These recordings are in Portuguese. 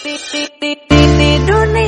Di, di, di, di, di dunia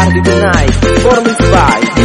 Hard Midnight, Forming by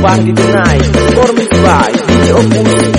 party de Nais, me, bye. Video